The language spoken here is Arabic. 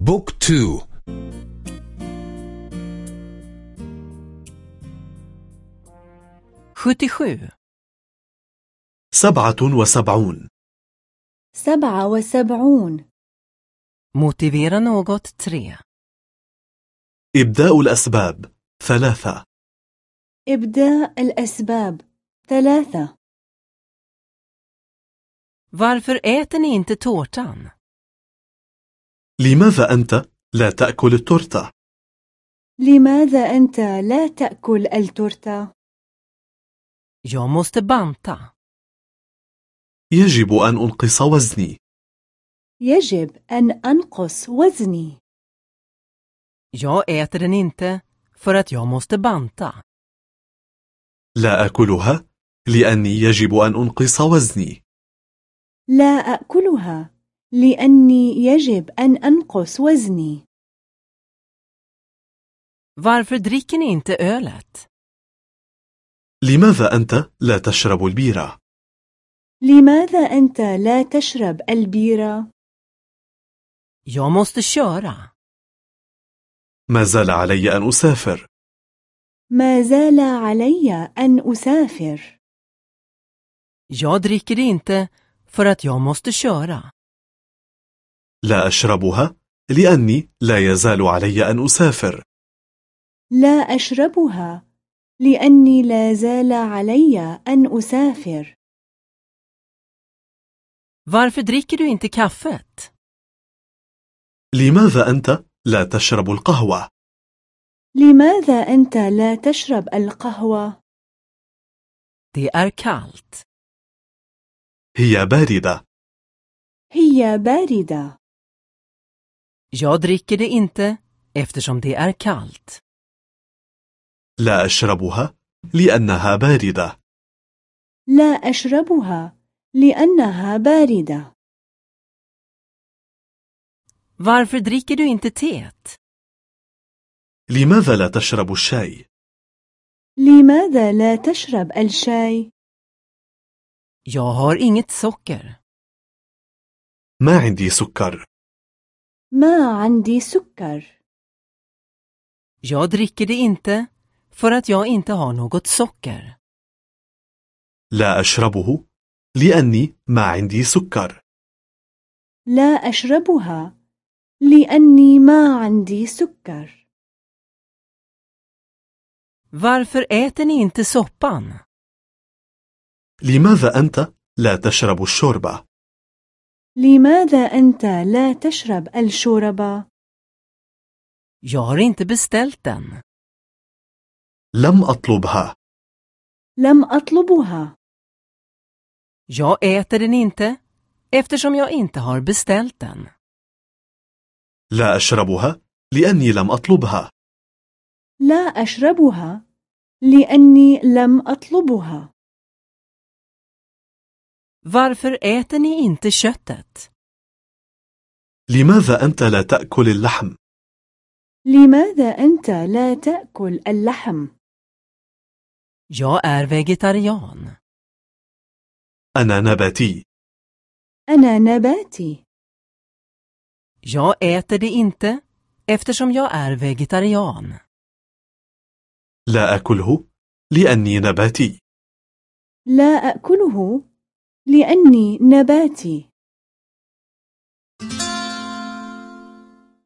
بوك تو sjuttiosju. سبعة وسبعون. سبعة وسبعون. Motivera något 3. إبداء الأسباب. ثلاثة. إبداء الأسباب. ثلاثة. Varför äter ni inte tårtan? لماذا أنت لا تأكل التورتة؟ لماذا أنت لا تأكل التورتة؟ Jag måste banta. يجب أن أنقص وزني يجب أن أنقص وزني Jag äter den inte för att jag måste banta. لا أكلها لأني يجب أن أنقص وزني لا أكلها لأني يجب أن أنقص وزني Varför dricker ni inte ölet? لماذا أنت لا تشرب البيرة؟ لماذا أنت لا تشرب البيرة؟ Jag måste köra. ما زال علي أن أسافر ما زال علي أن أسافر Jag dricker inte för att jag måste köra. لا أشربها لأني لا يزال علي أن أسافر لا أشربها لأني لا زال علي أن أسافر Varför dricker du inte kaffet? لماذا أنت لا تشرب القهوة؟ لماذا أنت لا تشرب القهوة؟ Det är kallt. هي باردة هي باردة Jag dricker det inte eftersom det är kallt. لا أشربها لأنها باردة لا أشربها لأنها باردة Varför dricker du inte teet? لماذا لا تشرب الشاي؟ لماذا لا تشرب الشاي؟ Jag har inget socker. ما عندي سكر ما عندي سكر Jag dricker det inte för att jag inte har något socker. لا أشربه لأني ما عندي سكر لا أشربها لأني ما عندي سكر Varför äter ni inte soppan? لماذا أنت لا تشرب الشوربة؟ لماذا أنت لا تشرب الشوربة؟ Jag har inte beställt den. لم أطلبها لم أطلبها Jag äter den inte eftersom jag inte har beställt den. لا أشربها لأني لم أطلبها لا أشربها لأني لم أطلبها Varför äter ni inte köttet? لماذا أنت لا تأكل اللحم؟ لماذا أنت لا تأكل اللحم؟ Jag är vegetarian. أنا نباتي أنا نباتي Jag äter det inte eftersom jag är vegetarian. لا أكله لأني نباتي لا أكله لأني نباتي.